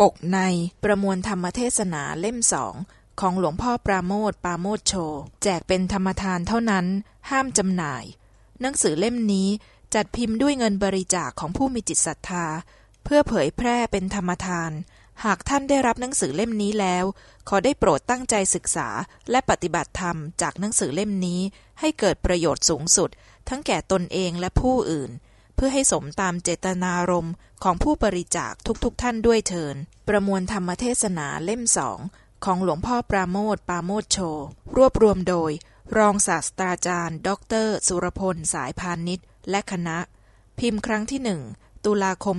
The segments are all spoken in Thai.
ปกในประมวลธรรมเทศนาเล่มสองของหลวงพ่อปราโมทปราโมทโช แจกเป็นธรรมทานเท่านั้น ห้ามจำหน่าย หนังสือเล่มนี้จัดพิมพ์ด้วยเงินบริจาคของผู้มีจิตศรัทธา เพื่อเผยแพร่เป็นธรรมทาน หากท่านได้รับหนังสือเล่มนี้แล้ว ขอได้โปรดตั้งใจศึกษาและปฏิบัติธรรมจากหนังสือเล่มนี้ให้เกิดประโยชน์สูงสุด ทั้งแก่ตนเองและผู้อื่น เพื่อให้สมตามเจตนารมณ์ของผู้บริจาคทุกๆทท่านด้วยเทิน ประมวลธรรมเทศนาเล่มสองของหลวงพ่อปราโมทปราโมทโช รวบรวมโดย รองศาสตราจารย์ ดร สุรพล สายพาณิชและคณะ พิมพ์ครั้งที่หนึ่งตุลาคม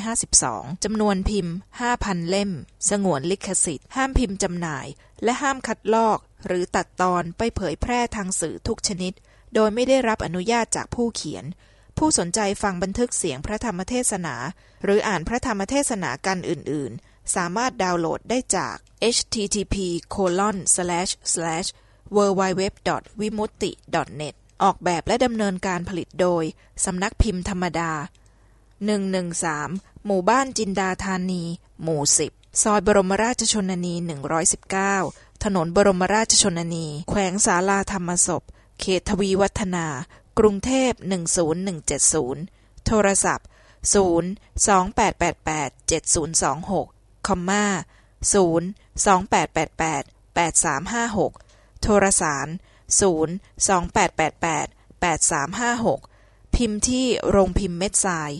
2552 จำนวนพิมพ์ 5,000 เล่ม สงวนลิขสิทธิ์ ห้ามพิมพ์จำหน่าย และห้ามคัดลอก หรือตัดตอนไปเผยแพร่ทางสื่อทุกชนิด โดยไม่ได้รับอนุญาตจากผู้เขียน ผู้สนใจฟังบันทึกเสียงพระธรรมเทศนา หรืออ่านพระธรรมเทศนากันอื่น ๆ สามารถดาวน์โหลดได้จาก http www.vimutti net ออกแบบและดำเนินการผลิตโดย สำนักพิมพ์ธรรมดา 113 หมู่บ้านจินดาธานี หมู่ 10 ซอยบรมราชชนนี 119 ถนนบรมราชชนนี แขวงสาลาธรรมศพ เขตทวีวัฒนา กรุงเทพ 10170 โทรศัพท์ 0 2888 7026 คอมมา0 2888 8356 โทรสาร 0 2888 8356 พิมพ์ที่โรงพิมพ์เม็ดทราย